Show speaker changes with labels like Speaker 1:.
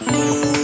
Speaker 1: Música